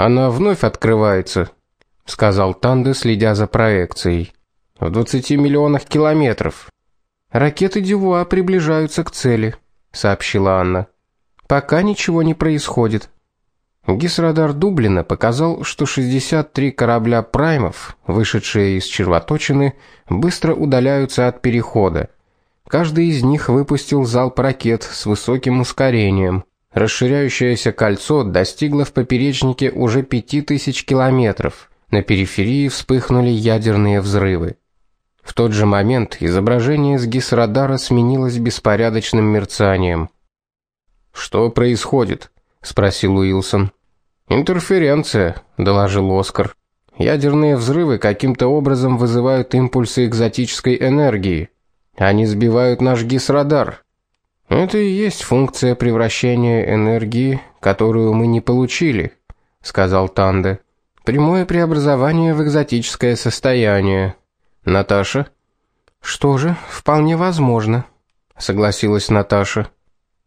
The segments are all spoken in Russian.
Она вновь открывается, сказал Танде, следя за проекцией. В 20 миллионах километров. Ракеты Дювуа приближаются к цели, сообщила Анна. Пока ничего не происходит. Гисрадар Дублина показал, что 63 корабля праймов, вышедшие из червоточины, быстро удаляются от перехода. Каждый из них выпустил залп ракет с высоким ускорением. Расширяющееся кольцо достигло в поперечнике уже 5000 километров. На периферии вспыхнули ядерные взрывы. В тот же момент изображение с гисрадара сменилось беспорядочным мерцанием. Что происходит? спросил Уилсон. Интерференция, доложил Оскар. Ядерные взрывы каким-то образом вызывают импульсы экзотической энергии. Они сбивают наш гисрадар. Это и есть функция превращения энергии, которую мы не получили, сказал Танде. Прямое преобразование в экзотическое состояние. Наташа? Что же, вполне возможно, согласилась Наташа.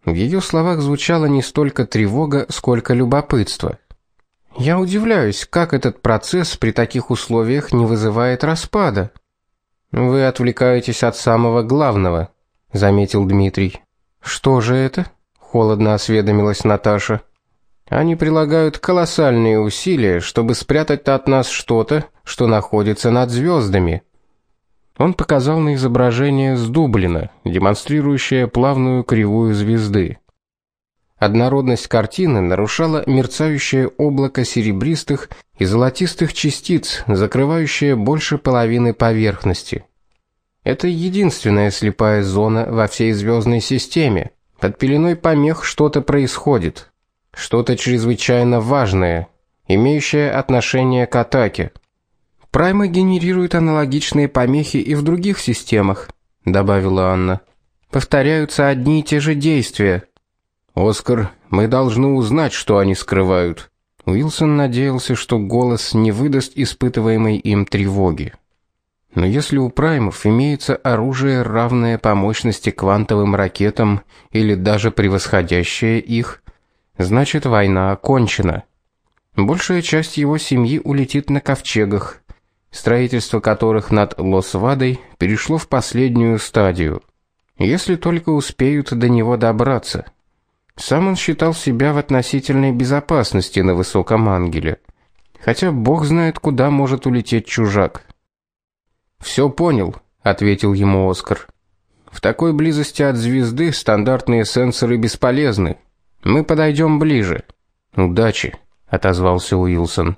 В ее словах звучало не столько тревога, сколько любопытство. Я удивляюсь, как этот процесс при таких условиях не вызывает распада. Вы отвлекаетесь от самого главного, заметил Дмитрий. Что же это? холодно осведомилась Наташа. Они прилагают колоссальные усилия, чтобы спрятать от нас что-то, что находится над звездами. Он показал на изображение с Дублина, демонстрирующее плавную кривую звезды. Однородность картины нарушало мерцающее облако серебристых и золотистых частиц, закрывающее больше половины поверхности. Это единственная слепая зона во всей звездной системе. Под пеленой помех что-то происходит, что-то чрезвычайно важное, имеющее отношение к атаке. Праймы генерируют аналогичные помехи и в других системах, добавила Анна. Повторяются одни и те же действия. Оскар, мы должны узнать, что они скрывают. Уилсон надеялся, что голос не выдаст испытываемой им тревоги. Но если у праймов имеется оружие, равное по мощности квантовым ракетам или даже превосходящее их, значит война окончена. Большая часть его семьи улетит на ковчегах, строительство которых над Лос-Вадой перешло в последнюю стадию. Если только успеют до него добраться. Сам он считал себя в относительной безопасности на высоком ангеле, хотя бог знает, куда может улететь чужак. Все понял, ответил ему Оскар. В такой близости от звезды стандартные сенсоры бесполезны. Мы подойдем ближе. Удачи, отозвался Уилсон.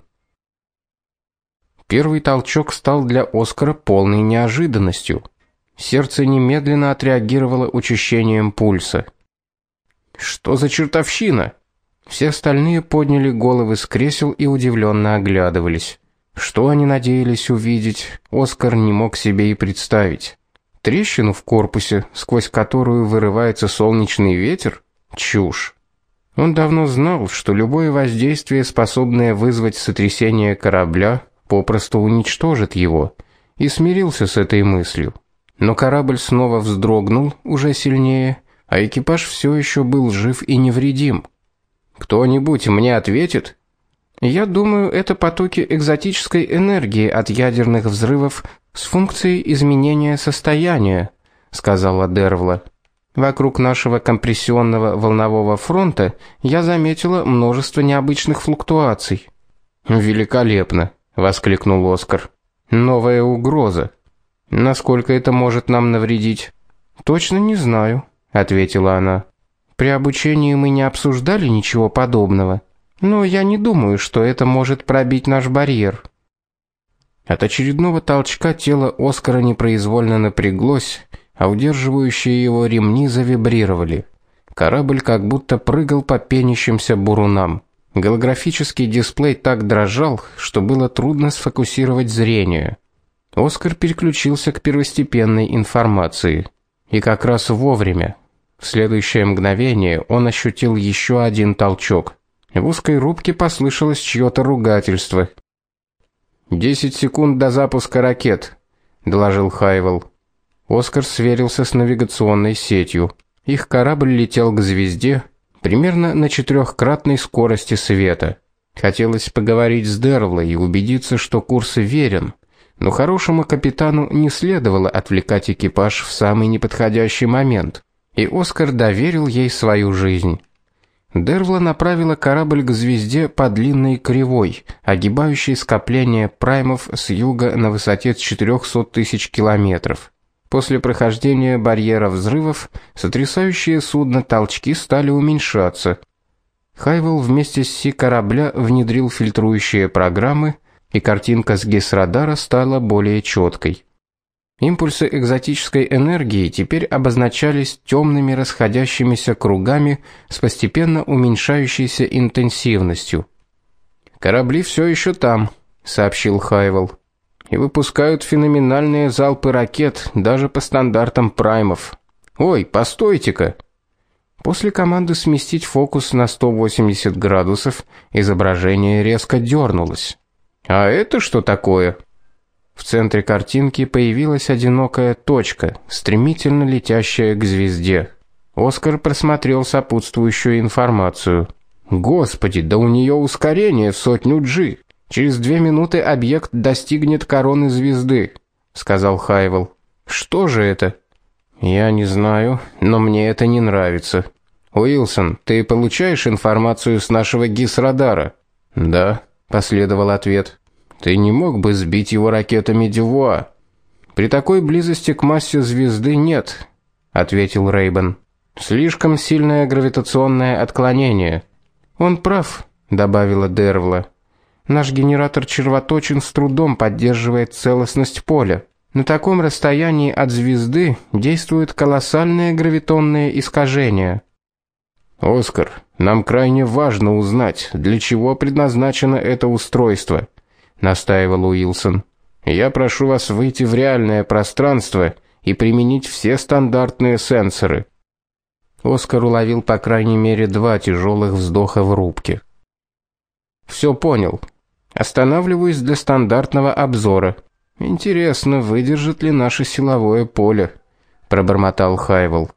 Первый толчок стал для Оскара полной неожиданностью. Сердце немедленно отреагировало учащением пульса. Что за чертовщина? Все остальные подняли головы с кресел и удивленно оглядывались. Что они надеялись увидеть, Оскар не мог себе и представить. Трещину в корпусе, сквозь которую вырывается солнечный ветер? Чушь. Он давно знал, что любое воздействие, способное вызвать сотрясение корабля, попросту уничтожит его, и смирился с этой мыслью. Но корабль снова вздрогнул уже сильнее, а экипаж все еще был жив и невредим. Кто-нибудь мне ответит? Я думаю, это потоки экзотической энергии от ядерных взрывов с функцией изменения состояния, сказала Дервла. Вокруг нашего компрессионного волнового фронта я заметила множество необычных флуктуаций. Великолепно, воскликнул Оскар. Новая угроза. Насколько это может нам навредить? Точно не знаю, ответила она. При обучении мы не обсуждали ничего подобного, но я не думаю, что это может пробить наш барьер. От очередного толчка тело Оскара непроизвольно напряглось, а удерживающие его ремни завибрировали. Корабль как будто прыгал по пенящимся бурунам. Голографический дисплей так дрожал, что было трудно сфокусировать зрение. Оскар переключился к первостепенной информации. И как раз вовремя. В следующее мгновение он ощутил еще один толчок. В узкой рубке послышалось чьё-то ругательство. «Десять секунд до запуска ракет», — доложил Хайвел. Оскар сверился с навигационной сетью. Их корабль летел к звезде, примерно на четырехкратной скорости света. Хотелось поговорить с Дерлой и убедиться, что курс верен. Но хорошему капитану не следовало отвлекать экипаж в самый неподходящий момент, и Оскар доверил ей свою жизнь. Дервла направила корабль к звезде по длинной кривой, огибающей скопление праймов с юга на высоте 400 тысяч километров. После прохождения барьера взрывов сотрясающие судно толчки стали уменьшаться. Хайвел вместе с Си корабля внедрил фильтрующие программы, и картинка с гисрадара стала более четкой. Импульсы экзотической энергии теперь обозначались темными расходящимися кругами с постепенно уменьшающейся интенсивностью. Корабли все еще там, сообщил Хайвел. И выпускают феноменальные залпы ракет даже по стандартам праймов. Ой, постойте-ка. После команды сместить фокус на 180 градусов, изображение резко дернулось. А это что такое? В центре картинки появилась одинокая точка, стремительно летящая к звезде. Оскар просмотрел сопутствующую информацию. Господи, да у нее ускорение в сотню G. Через две минуты объект достигнет короны звезды, сказал Хайвел. Что же это? Я не знаю, но мне это не нравится. Уилсон, ты получаешь информацию с нашего гис-радара? Да, последовал ответ. Ты не мог бы сбить его ракетами Дювуа? При такой близости к массе звезды нет, ответил Рейбен. Слишком сильное гравитационное отклонение. Он прав, добавила Дервла. Наш генератор червоточин с трудом поддерживает целостность поля. На таком расстоянии от звезды действуют колоссальные гравитонные искажения. Оскар, нам крайне важно узнать, для чего предназначено это устройство настаивал Уилсон. Я прошу вас выйти в реальное пространство и применить все стандартные сенсоры. Оскар уловил по крайней мере два тяжелых вздоха в рубке. Все понял. Останавливаюсь для стандартного обзора. Интересно, выдержит ли наше силовое поле, пробормотал Хайвел.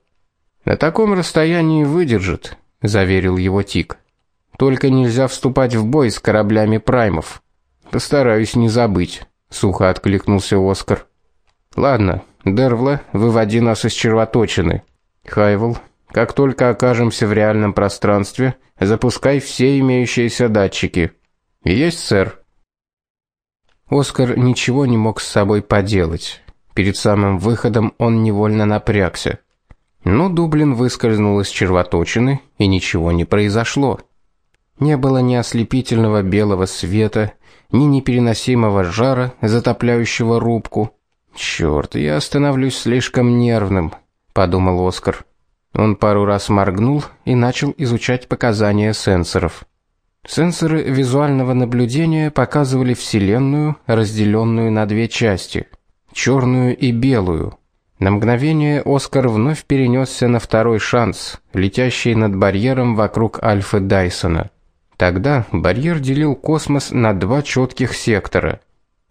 На таком расстоянии выдержит, заверил его Тик. Только нельзя вступать в бой с кораблями праймов. Постараюсь не забыть, сухо откликнулся Оскар. Ладно, Дервла, выводи нас из червоточины. Хайвел, как только окажемся в реальном пространстве, запускай все имеющиеся датчики. Есть, сэр. Оскар ничего не мог с собой поделать. Перед самым выходом он невольно напрягся. Но Дублин выскользнул из червоточины, и ничего не произошло. Не было ни ослепительного белого света, ни непереносимого жара, затопляющего рубку. Черт, я становлюсь слишком нервным, подумал Оскар. Он пару раз моргнул и начал изучать показания сенсоров. Сенсоры визуального наблюдения показывали вселенную, разделенную на две части: черную и белую. На мгновение Оскар вновь перенесся на второй шанс, летящий над барьером вокруг Альфы Дайсона. Тогда барьер делил космос на два четких сектора.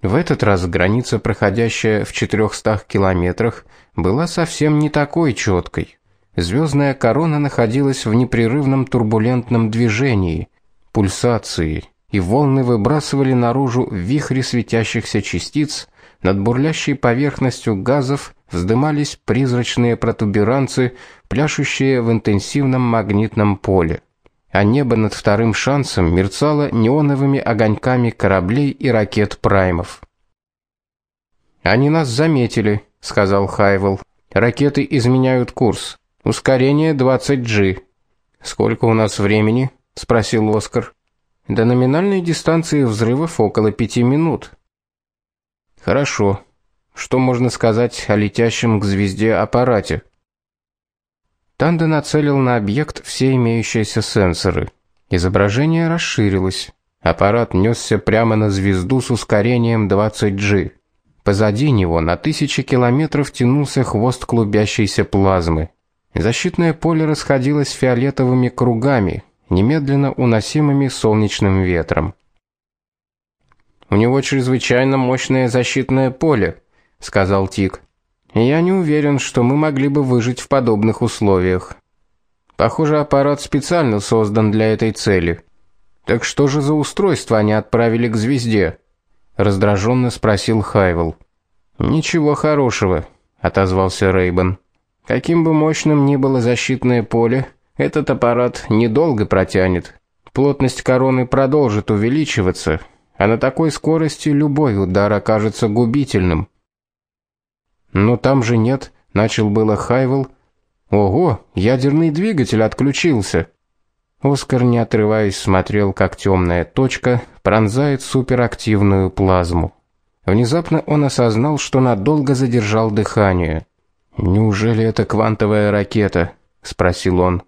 В этот раз граница, проходящая в 400 километрах, была совсем не такой четкой. Звездная корона находилась в непрерывном турбулентном движении, пульсации, и волны выбрасывали наружу вихри светящихся частиц, над бурлящей поверхностью газов вздымались призрачные протуберанцы, пляшущие в интенсивном магнитном поле а небо над вторым шансом мерцало неоновыми огоньками кораблей и ракет праймов. Они нас заметили, сказал Хайвел. Ракеты изменяют курс. Ускорение 20G. Сколько у нас времени? спросил Оскар. До номинальной дистанции взрывов около пяти минут. Хорошо. Что можно сказать о летящем к звезде аппарате? Танда нацелил на объект все имеющиеся сенсоры. Изображение расширилось. Аппарат нёсся прямо на звезду с ускорением 20G. Позади него на тысячи километров тянулся хвост клубящейся плазмы. Защитное поле расходилось фиолетовыми кругами, немедленно уносимыми солнечным ветром. У него чрезвычайно мощное защитное поле, сказал Тик. Я не уверен, что мы могли бы выжить в подобных условиях. Похоже, аппарат специально создан для этой цели. Так что же за устройство они отправили к звезде? раздраженно спросил Хайвел. Ничего хорошего, отозвался Рейбен. Каким бы мощным ни было защитное поле, этот аппарат недолго протянет. Плотность короны продолжит увеличиваться, а на такой скорости любой удар окажется губительным. Но там же нет, начал было Хайвел. Ого, ядерный двигатель отключился. Оскар, не отрываясь, смотрел, как темная точка пронзает суперактивную плазму. Внезапно он осознал, что надолго задержал дыхание. Неужели это квантовая ракета? спросил он.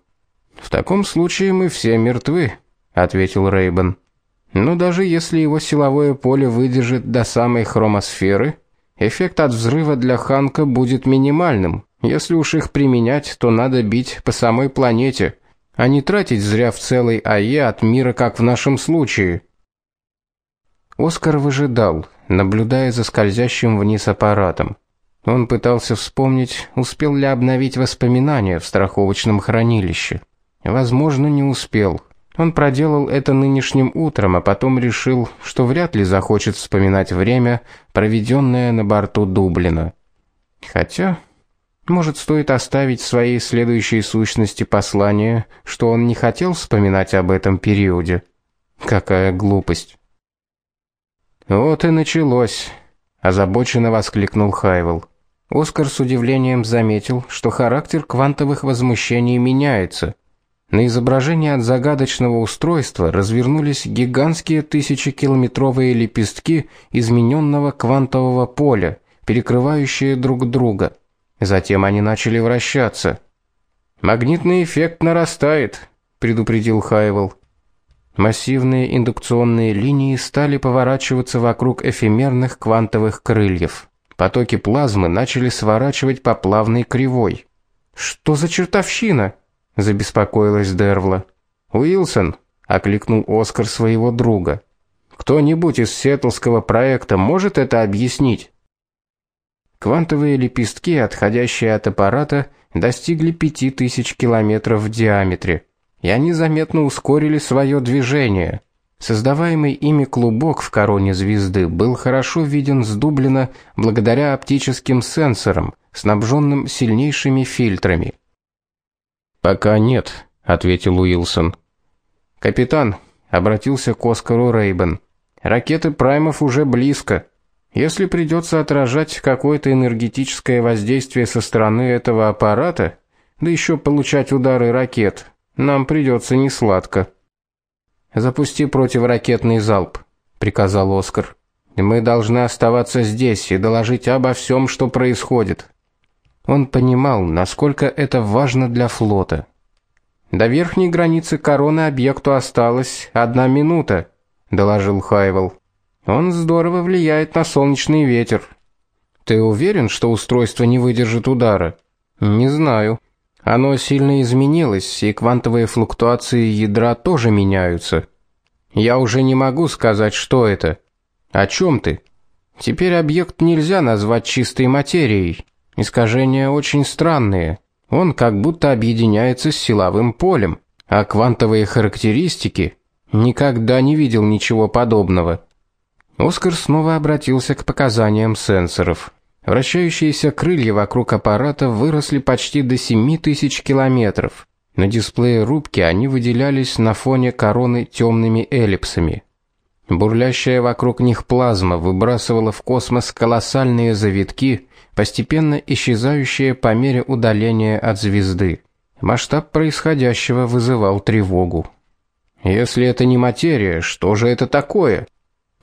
В таком случае мы все мертвы, ответил Рейбен. Но даже если его силовое поле выдержит до самой хромосферы, эффект от взрыва для Ханка будет минимальным. Если уж их применять, то надо бить по самой планете, а не тратить зря в целой АЕ от мира, как в нашем случае. Оскар выжидал, наблюдая за скользящим вниз аппаратом. Он пытался вспомнить, успел ли обновить воспоминания в страховочном хранилище. Возможно, не успел. Он проделал это нынешним утром, а потом решил, что вряд ли захочет вспоминать время, проведенное на борту Дублина. Хотя, может, стоит оставить своей следующей сущности послание, что он не хотел вспоминать об этом периоде. Какая глупость. Вот и началось, озабоченно воскликнул Хайвел. Оскар с удивлением заметил, что характер квантовых возмущений меняется. На изображении от загадочного устройства развернулись гигантские тысячекилометровые лепестки измененного квантового поля, перекрывающие друг друга. Затем они начали вращаться. Магнитный эффект нарастает, предупредил Хайвел. Массивные индукционные линии стали поворачиваться вокруг эфемерных квантовых крыльев. Потоки плазмы начали сворачивать по плавной кривой. Что за чертовщина? Забеспокоилась Дервла. Уилсон окликнул Оскар своего друга. Кто-нибудь из сетлского проекта может это объяснить? Квантовые лепестки, отходящие от аппарата, достигли 5000 километров в диаметре, и они заметно ускорили свое движение. Создаваемый ими клубок в короне звезды был хорошо виден с Дублина благодаря оптическим сенсорам, снабженным сильнейшими фильтрами. Пока нет, ответил Уилсон. Капитан обратился к Оскару Рейбен. Ракеты Праймов уже близко. Если придется отражать какое-то энергетическое воздействие со стороны этого аппарата, да еще получать удары ракет, нам придется несладко. Запусти противоракетный залп, приказал Оскар. Мы должны оставаться здесь и доложить обо всем, что происходит. Он понимал, насколько это важно для флота. До верхней границы короны объекту осталась одна минута, доложил Хайвел. Он здорово влияет на солнечный ветер. Ты уверен, что устройство не выдержит удара? Не знаю. Оно сильно изменилось, и квантовые флуктуации ядра тоже меняются. Я уже не могу сказать, что это. О чем ты? Теперь объект нельзя назвать чистой материей. Искажения очень странные. Он как будто объединяется с силовым полем, а квантовые характеристики никогда не видел ничего подобного. Оскар снова обратился к показаниям сенсоров. Вращающиеся крылья вокруг аппарата выросли почти до 7000 километров. На дисплее рубки они выделялись на фоне короны темными эллипсами. Бурлящая вокруг них плазма выбрасывала в космос колоссальные завитки, постепенно исчезающие по мере удаления от звезды. Масштаб происходящего вызывал тревогу. Если это не материя, что же это такое?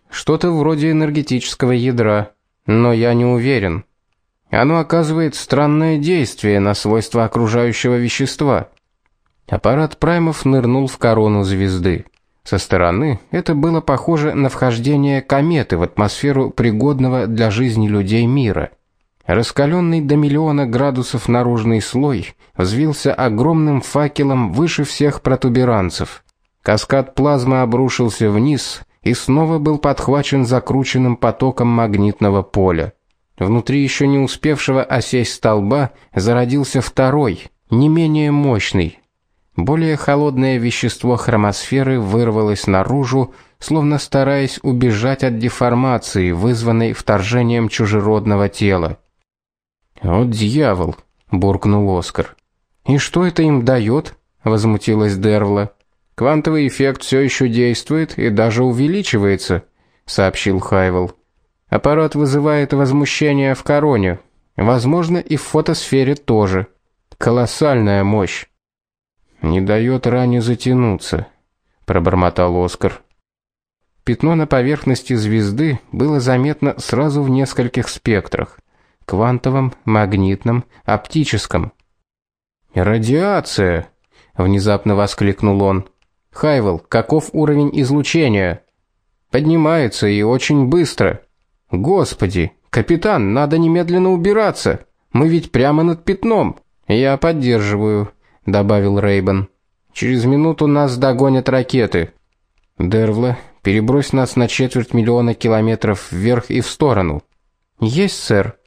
Что-то вроде энергетического ядра, но я не уверен. Оно оказывает странное действие на свойства окружающего вещества. Аппарат Праймов нырнул в корону звезды. Со стороны это было похоже на вхождение кометы в атмосферу пригодного для жизни людей мира. Раскаленный до миллиона градусов наружный слой взвился огромным факелом выше всех протуберанцев. Каскад плазмы обрушился вниз и снова был подхвачен закрученным потоком магнитного поля. Внутри еще не успевшего осесть столба зародился второй, не менее мощный. Более холодное вещество хромосферы вырвалось наружу, словно стараясь убежать от деформации, вызванной вторжением чужеродного тела. "Вот дьявол", буркнул Оскар. "И что это им дает? возмутилась Дервла. "Квантовый эффект все еще действует и даже увеличивается", сообщил Хайвел. "Аппарат вызывает возмущение в короне, возможно, и в фотосфере тоже. Колоссальная мощь. Не дает ране затянуться, пробормотал Оскар. Пятно на поверхности звезды было заметно сразу в нескольких спектрах: квантовом, магнитном, оптическом. Радиация, внезапно воскликнул он. Хайвел, каков уровень излучения? Поднимается и очень быстро. Господи, капитан, надо немедленно убираться. Мы ведь прямо над пятном. Я поддерживаю, добавил Рейбен. Через минуту нас догонят ракеты. Дервла, перебрось нас на четверть миллиона километров вверх и в сторону. Есть, сэр.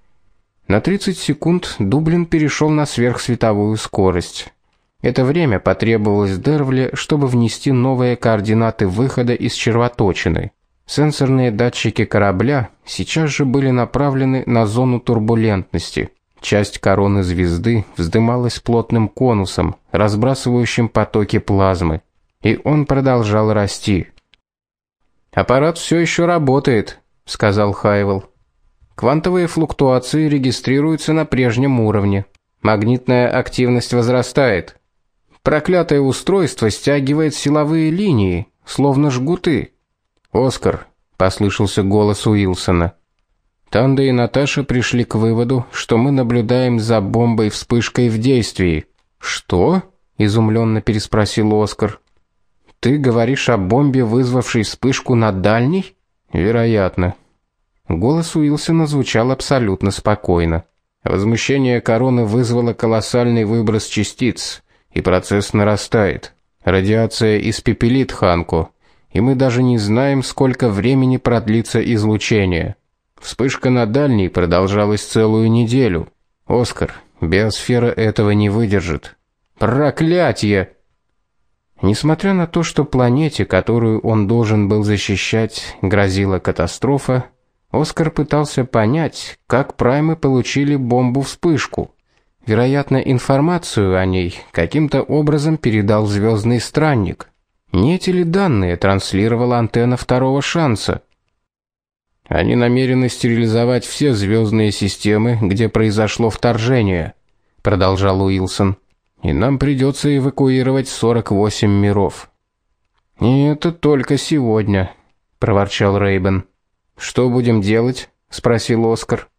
На 30 секунд Дублин перешел на сверхсветовую скорость. Это время потребовалось Дервле, чтобы внести новые координаты выхода из червоточины. Сенсорные датчики корабля сейчас же были направлены на зону турбулентности. Часть короны звезды вздымалась плотным конусом, разбрасывающим потоки плазмы, и он продолжал расти. Аппарат все еще работает, сказал Хайвел. Квантовые флуктуации регистрируются на прежнем уровне. Магнитная активность возрастает. Проклятое устройство стягивает силовые линии, словно жгуты. Оскар, послышался голос Уилсона. Танда и Наташа пришли к выводу, что мы наблюдаем за бомбой вспышкой в действии. Что? изумленно переспросил Оскар. Ты говоришь о бомбе, вызвавшей вспышку на дальней? Вероятно. Голос Уилсона звучал абсолютно спокойно. Возмущение короны вызвало колоссальный выброс частиц, и процесс нарастает. Радиация испепелит Ханку, и мы даже не знаем, сколько времени продлится излучение. Вспышка на дальней продолжалась целую неделю. Оскар, биосфера этого не выдержит. Проклятие! Несмотря на то, что планете, которую он должен был защищать, грозила катастрофа, Оскар пытался понять, как праймы получили бомбу-вспышку. Вероятно, информацию о ней каким-то образом передал звездный странник. Не эти ли данные транслировала антенна второго шанса? Они намерены стерилизовать все звездные системы, где произошло вторжение, продолжал Уилсон. И нам придется эвакуировать 48 миров. И это только сегодня, проворчал Рейбен. Что будем делать? спросил Оскар.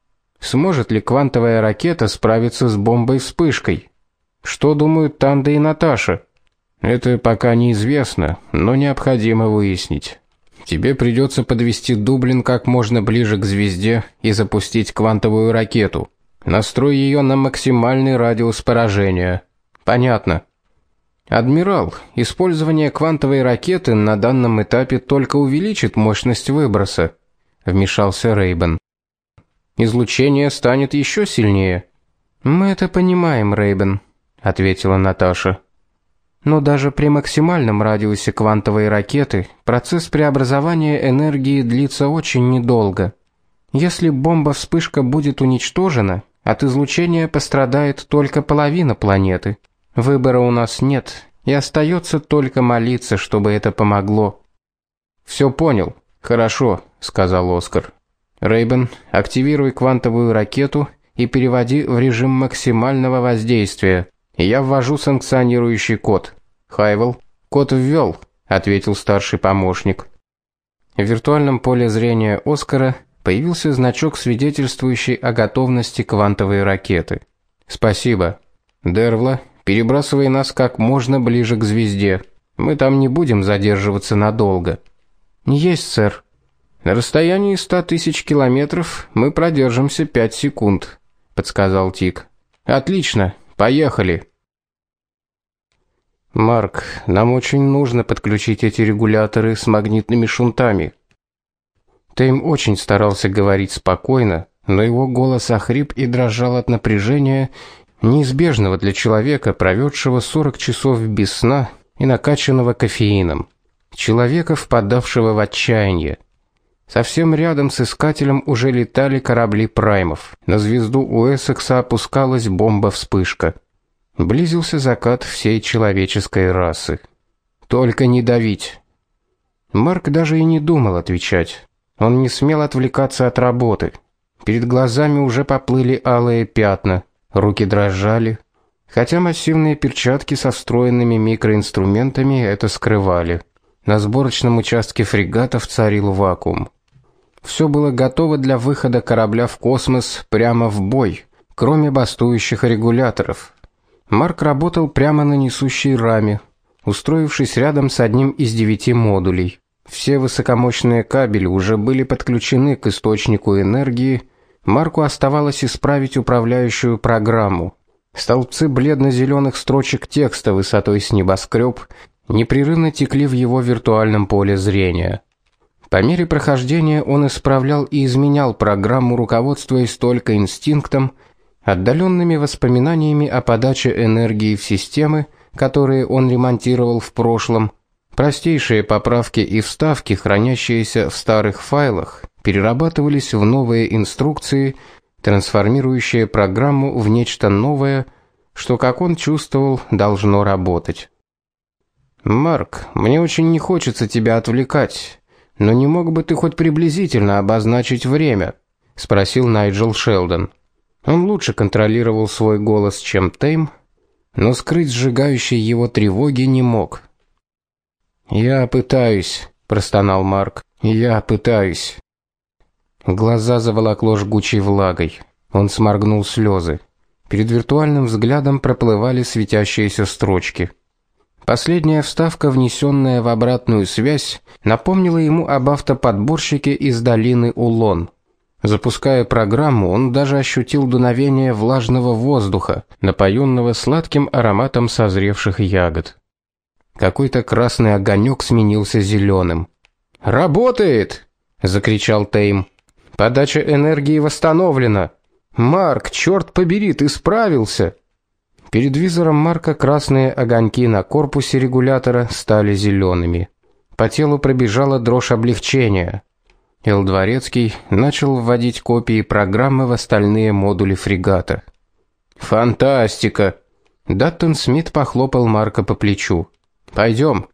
Сможет ли квантовая ракета справиться с бомбой-вспышкой? Что думают Танда и Наташа? Это пока неизвестно, но необходимо выяснить. Тебе придется подвести Дублин как можно ближе к звезде и запустить квантовую ракету. Настрой ее на максимальный радиус поражения. Понятно. Адмирал, использование квантовой ракеты на данном этапе только увеличит мощность выброса, вмешался Рейбен. Излучение станет еще сильнее. Мы это понимаем, Рейбен, ответила Наташа. Но даже при максимальном радиусе квантовой ракеты процесс преобразования энергии длится очень недолго. Если бомба-вспышка будет уничтожена, от излучения пострадает только половина планеты. Выбора у нас нет, и остается только молиться, чтобы это помогло. Все понял. Хорошо, сказал Оскар. Рейбен, активируй квантовую ракету и переводи в режим максимального воздействия. Я ввожу санкционирующий код. Хайвел, код ввел, ответил старший помощник. В виртуальном поле зрения Оскара появился значок, свидетельствующий о готовности квантовой ракеты. Спасибо. Дервла, перебрасывай нас как можно ближе к звезде. Мы там не будем задерживаться надолго. Есть, сэр. На расстоянии ста тысяч километров мы продержимся пять секунд, подсказал Тик. Отлично, поехали. Марк, нам очень нужно подключить эти регуляторы с магнитными шунтами. Тейм очень старался говорить спокойно, но его голос охрип и дрожал от напряжения, неизбежного для человека, проведшего 40 часов без сна и накачанного кофеином, человека, впадавшего в отчаяние. Совсем рядом с искателем уже летали корабли праймов. На звезду Уэссекса опускалась бомба-вспышка. Близился закат всей человеческой расы. Только не давить. Марк даже и не думал отвечать. Он не смел отвлекаться от работы. Перед глазами уже поплыли алые пятна, руки дрожали, хотя массивные перчатки со встроенными микроинструментами это скрывали. На сборочном участке фрегатов царил вакуум. Все было готово для выхода корабля в космос прямо в бой, кроме бастующих регуляторов. Марк работал прямо на несущей раме, устроившись рядом с одним из девяти модулей. Все высокомощные кабели уже были подключены к источнику энергии. Марку оставалось исправить управляющую программу. Столбцы бледно зеленых строчек текста высотой с небоскреб непрерывно текли в его виртуальном поле зрения. По мере прохождения он исправлял и изменял программу, руководствуясь только инстинктом, отдаленными воспоминаниями о подаче энергии в системы, которые он ремонтировал в прошлом. Простейшие поправки и вставки, хранящиеся в старых файлах, перерабатывались в новые инструкции, трансформирующие программу в нечто новое, что, как он чувствовал, должно работать. Марк, мне очень не хочется тебя отвлекать, но не мог бы ты хоть приблизительно обозначить время, спросил Найджел Шелдон. Он лучше контролировал свой голос, чем Тейм, но скрыть сжигающей его тревоги не мог. Я пытаюсь, простонал Марк. Я пытаюсь. Глаза заволокло жгучей влагой. Он сморгнул слезы. Перед виртуальным взглядом проплывали светящиеся строчки. Последняя вставка, внесенная в обратную связь, напомнила ему об автоподборщике из долины Улон. Запуская программу, он даже ощутил дуновение влажного воздуха, напоенного сладким ароматом созревших ягод. Какой-то красный огонек сменился зеленым. "Работает!" закричал Тейм. "Подача энергии восстановлена. Марк, черт побери, ты справился!" Перед визором Марка красные огоньки на корпусе регулятора стали зелеными. По телу пробежала дрожь облегчения. Эл Дворецкий начал вводить копии программы в остальные модули фрегата. Фантастика. Даттон Смит похлопал Марка по плечу. Пойдем.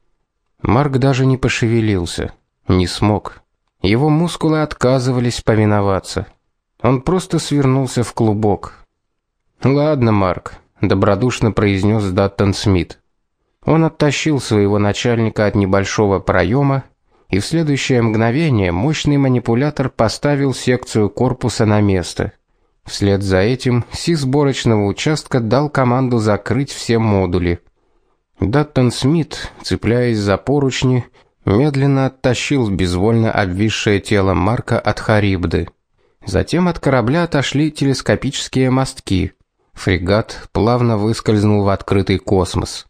Марк даже не пошевелился, не смог. Его мускулы отказывались повиноваться. Он просто свернулся в клубок. Ладно, Марк, добродушно произнес Даттон Смит. Он оттащил своего начальника от небольшого проема, и в следующее мгновение мощный манипулятор поставил секцию корпуса на место. Вслед за этим си сборочного участка дал команду закрыть все модули. Даттон Смит, цепляясь за поручни, медленно оттащил безвольно обвисшее тело Марка от Харибды. Затем от корабля отошли телескопические мостки. Фрегат плавно выскользнул в открытый космос.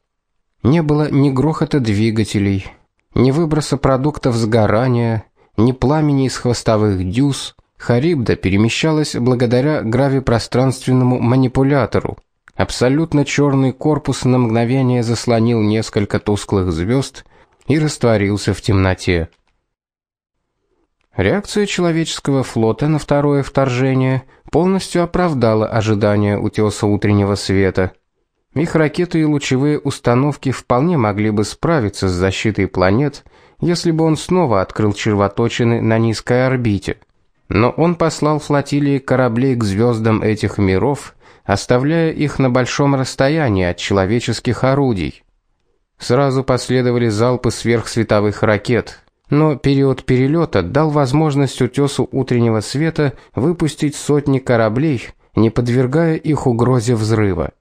Не было ни грохота двигателей, ни выброса продуктов сгорания, ни пламени из хвостовых дюз. Харибда перемещалась благодаря гравипространственному манипулятору. Абсолютно черный корпус на мгновение заслонил несколько тусклых звезд и растворился в темноте. Реакция человеческого флота на второе вторжение полностью оправдала ожидания утёса утреннего света. Их ракеты и лучевые установки вполне могли бы справиться с защитой планет, если бы он снова открыл червоточины на низкой орбите. Но он послал флотилии кораблей к звездам этих миров, оставляя их на большом расстоянии от человеческих орудий. Сразу последовали залпы сверхсветовых ракет, но период перелета дал возможность утесу утреннего света выпустить сотни кораблей, не подвергая их угрозе взрыва.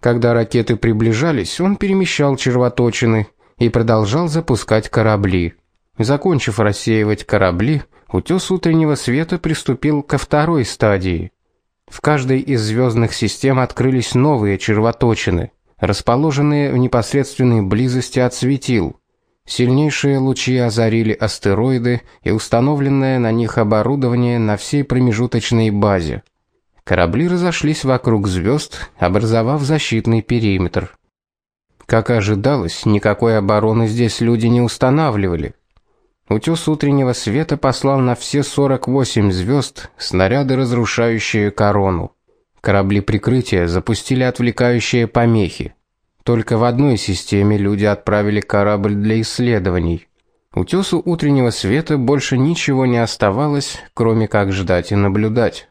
Когда ракеты приближались, он перемещал червоточины и продолжал запускать корабли. Закончив рассеивать корабли, утес утреннего света приступил ко второй стадии. В каждой из звездных систем открылись новые червоточины, расположенные в непосредственной близости от светил. Сильнейшие лучи озарили астероиды и установленное на них оборудование на всей промежуточной базе. Корабли разошлись вокруг звезд, образовав защитный периметр. Как ожидалось, никакой обороны здесь люди не устанавливали. Утёс утреннего света послал на все 48 звезд снаряды, разрушающие корону. Корабли прикрытия запустили отвлекающие помехи. Только в одной системе люди отправили корабль для исследований. Утёсу утреннего света больше ничего не оставалось, кроме как ждать и наблюдать.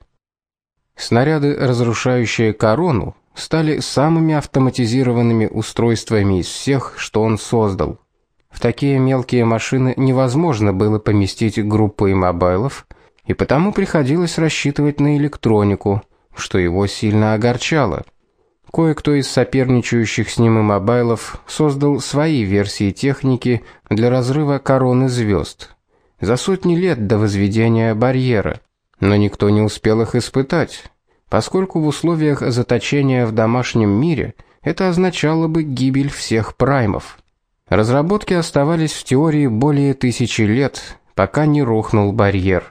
Снаряды, разрушающие корону, стали самыми автоматизированными устройствами из всех, что он создал. В такие мелкие машины невозможно было поместить группу иммобайлов, и потому приходилось рассчитывать на электронику, что его сильно огорчало. Кое-кто из соперничающих с ним иммобайлов создал свои версии техники для разрыва короны звезд. За сотни лет до возведения барьера, но никто не успел их испытать, поскольку в условиях заточения в домашнем мире это означало бы гибель всех праймов. Разработки оставались в теории более тысячи лет, пока не рухнул барьер.